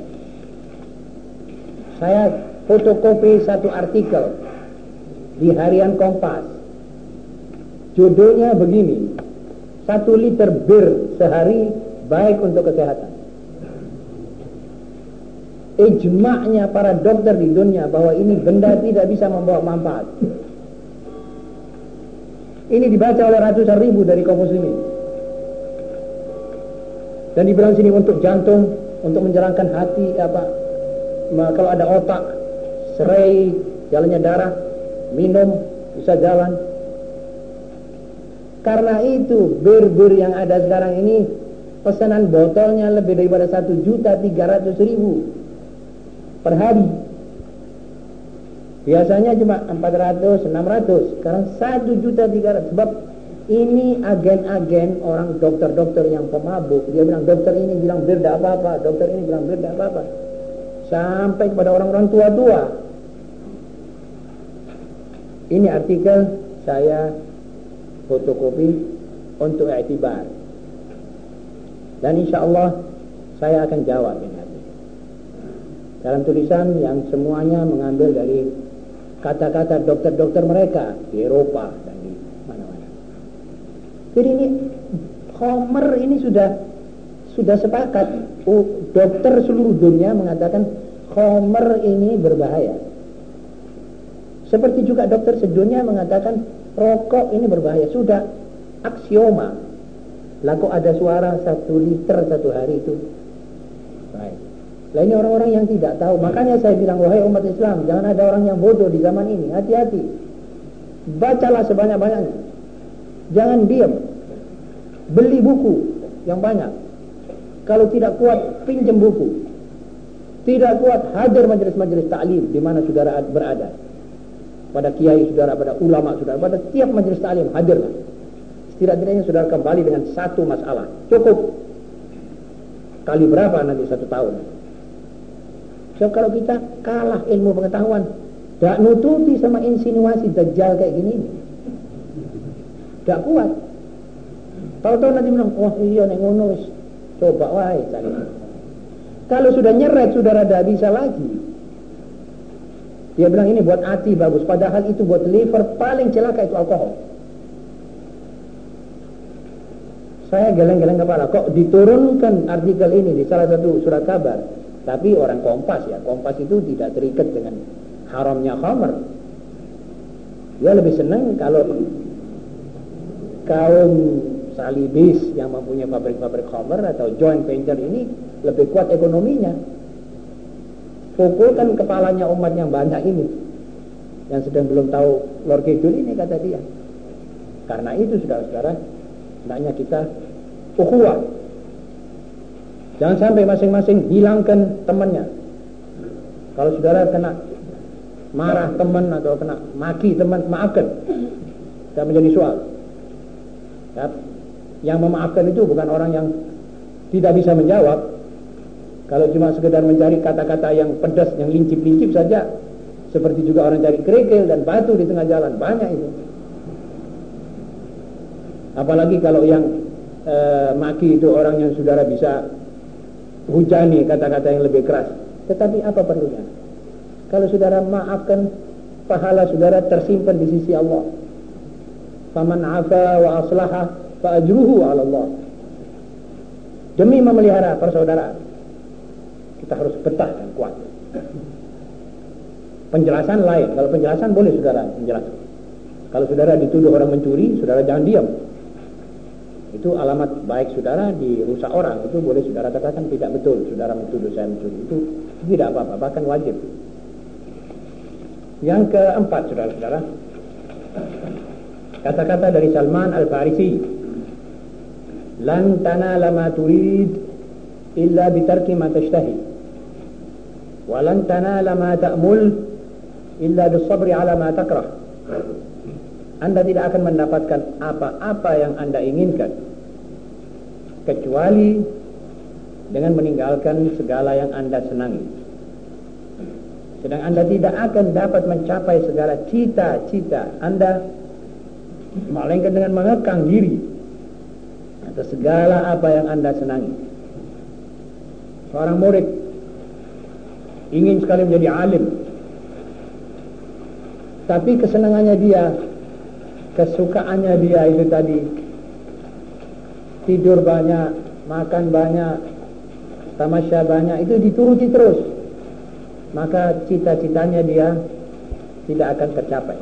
Saya fotokopi satu artikel di harian Kompas. Judulnya begini. Satu liter bir sehari baik untuk kesehatan. Ijma'nya para dokter di dunia bahwa ini benda tidak bisa membawa manfaat. Ini dibaca oleh ratusan ribu dari kaum muslimin. Dan dibilang sini untuk jantung, untuk menjalankan hati apa kalau ada otak, serai, jalannya darah, minum bisa jalan. Karena itu bir-bir yang ada sekarang ini pesanan botolnya lebih daripada satu juta tiga ratus ribu per hari. Biasanya cuma 400, 600. Sekarang 1 juta 300. Sebab ini agen-agen orang dokter-dokter yang pemabuk. Dia bilang dokter ini bilang berda apa-apa. Dokter ini bilang berda apa-apa. Sampai kepada orang-orang tua-tua. Ini artikel saya fotokopi untuk iktibar. Dan insya Allah saya akan jawab ini. Dalam tulisan yang semuanya mengambil dari kata-kata dokter-dokter mereka di Eropa dan di mana-mana. Jadi ini Homer ini sudah sudah sepakat uh, dokter seluruh dunia mengatakan Homer ini berbahaya. Seperti juga dokter sedunia mengatakan rokok ini berbahaya. Sudah aksioma. Laku ada suara satu liter satu hari itu. Baik. Lah ini orang-orang yang tidak tahu. Makanya saya bilang, wahai umat Islam, jangan ada orang yang bodoh di zaman ini. Hati-hati. Bacalah sebanyak-banyaknya. Jangan diam. Beli buku yang banyak. Kalau tidak kuat, pinjam buku. Tidak kuat, hadir majelis-majelis taklim di mana saudara berada. Pada kiai saudara, pada ulama saudara, pada tiap majelis taklim hadirlah. Setidak-tidaknya saudara kembali dengan satu masalah. Cukup. Kali berapa nanti satu tahun? So kalau kita kalah ilmu pengetahuan, tidak nututi sama insinuasi dajjal kayak gini, tidak kuat. Kalau tahu nanti bilang, wah iya nih ngono, coba wahai cari. Kalau sudah nyeret, sudah rada bisa lagi. Dia bilang ini buat hati bagus, padahal itu buat liver paling celaka itu alkohol. Saya geleng-geleng kepala, kok diturunkan artikel ini di salah satu surat kabar tapi orang kompas ya, kompas itu tidak terikat dengan haramnya khamr. Dia lebih senang kalau kaum salibis yang mempunyai pabrik-pabrik khamr atau joint venture ini lebih kuat ekonominya. Pukulkan kepalanya umat yang banyak ini yang sedang belum tahu Lord Kidul ini kata dia. Karena itu saudara-saudara, hendaknya kita ukhuwah Jangan sampai masing-masing hilangkan temannya. Kalau saudara kena marah teman atau kena maki teman, maafkan. Tidak menjadi soal. Ya. Yang memaafkan itu bukan orang yang tidak bisa menjawab. Kalau cuma sekedar mencari kata-kata yang pedas, yang lincip-lincip saja, seperti juga orang cari kerikil dan batu di tengah jalan, banyak itu. Apalagi kalau yang e, maki itu orang yang saudara bisa hujani kata-kata yang lebih keras. Tetapi apa perlunya? Kalau saudara maafkan, pahala saudara tersimpan di sisi Allah. Faman afa wa aslaha fa ajruhu 'ala Allah. Demi memelihara persaudaraan, kita harus betah dan kuat. Penjelasan lain, kalau penjelasan boleh saudara menjelaskan. Kalau saudara dituduh orang mencuri, saudara jangan diam itu alamat baik saudara dirusak orang itu boleh saudara katakan tidak betul saudara menuduh saya mencuri itu tidak apa-apa bahkan wajib yang keempat saudara-saudara kata-kata dari Salman Al-Farisi lan tanala ma turid illa bitarki ma tashtahi lan tanala ma ta'mul illa bisabri ala ma takrah. Anda tidak akan mendapatkan apa-apa yang anda inginkan kecuali dengan meninggalkan segala yang anda senangi. Sedang anda tidak akan dapat mencapai segala cita-cita anda melainkan dengan mengekang diri atas segala apa yang anda senangi. Seorang murid ingin sekali menjadi alim. Tapi kesenangannya dia kesukaannya dia itu tadi. Tidur banyak makan banyak tamasya banyak itu dituruti terus. Maka cita-citanya dia tidak akan tercapai.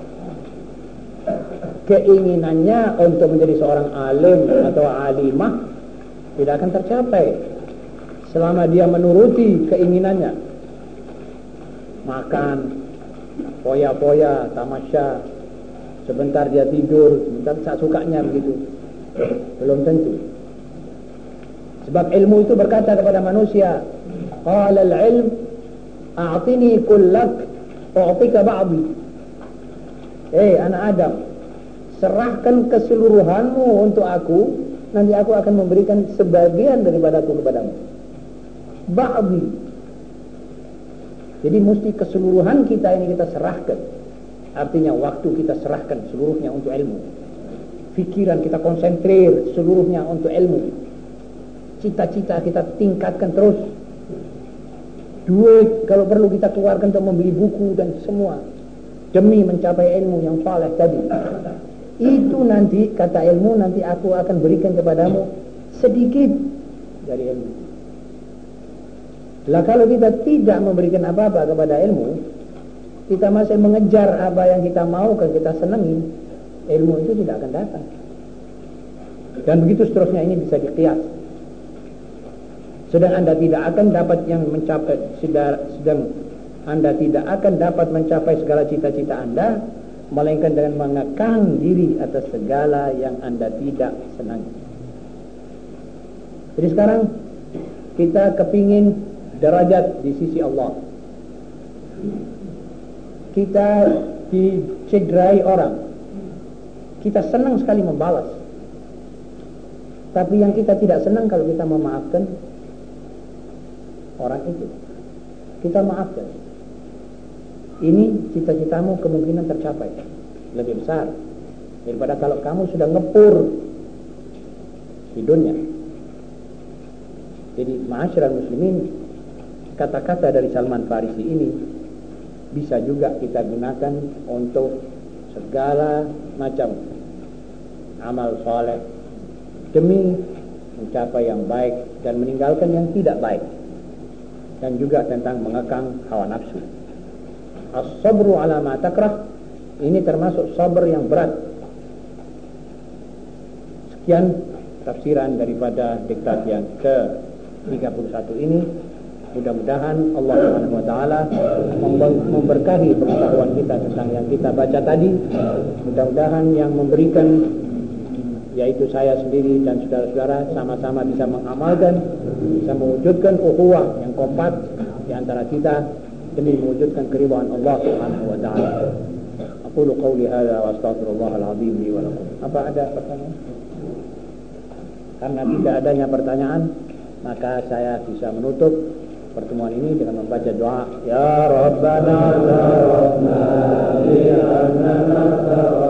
Keinginannya untuk menjadi seorang alim atau alimah tidak akan tercapai selama dia menuruti keinginannya makan poya-poya tamasya. Sebentar dia tidur sebentar tak sukanya begitu. Belum tentu. Sebab ilmu itu berkata kepada manusia qala al-ilm a'tini kullak u'tika ba'di. Eh anak Adam serahkan keseluruhanmu untuk aku nanti aku akan memberikan sebagian daripada aku kepadamu. Ba'di jadi mesti keseluruhan kita ini kita serahkan. Artinya waktu kita serahkan seluruhnya untuk ilmu. Pikiran kita konsentrir seluruhnya untuk ilmu. Cita-cita kita tingkatkan terus. Duit kalau perlu kita keluarkan untuk membeli buku dan semua. Demi mencapai ilmu yang saleh tadi. Itu nanti kata ilmu nanti aku akan berikan kepadamu sedikit dari ilmu. Lah kalau kita tidak memberikan apa-apa kepada ilmu, kita masih mengejar apa yang kita mau, kan kita senangi, ilmu itu tidak akan datang. Dan begitu seterusnya ini bisa dikias. Sedang anda tidak akan dapat yang mencapai, sedang anda tidak akan dapat mencapai segala cita-cita anda melainkan dengan mengekang diri atas segala yang anda tidak senangi. Jadi sekarang kita kepingin derajat di sisi Allah. Kita dicederai orang. Kita senang sekali membalas. Tapi yang kita tidak senang kalau kita memaafkan orang itu. Kita maafkan ini cita-citamu kemungkinan tercapai lebih besar daripada kalau kamu sudah ngepur di dunia. Jadi masyarakat muslimin kata-kata dari Salman Farisi ini bisa juga kita gunakan untuk segala macam amal soleh demi mencapai yang baik dan meninggalkan yang tidak baik dan juga tentang mengekang hawa nafsu. As-sabru ala ma takrah ini termasuk sabar yang berat. Sekian tafsiran daripada diktat yang ke-31 ini. Mudah-mudahan Allah Subhanahu wa taala memberkahi pengetahuan kita tentang yang kita baca tadi. Mudah-mudahan yang memberikan yaitu saya sendiri dan saudara-saudara sama-sama bisa mengamalkan, bisa mewujudkan ukhuwah yang kompak di antara kita demi mewujudkan keridhaan Allah Subhanahu wa taala. Qauli hadza wa al-azim li wa lakum. Apa ada pertanyaan? Karena tidak adanya pertanyaan, maka saya bisa menutup pertemuan ini dengan membaca doa Ya Rabbana ya Rabbana ya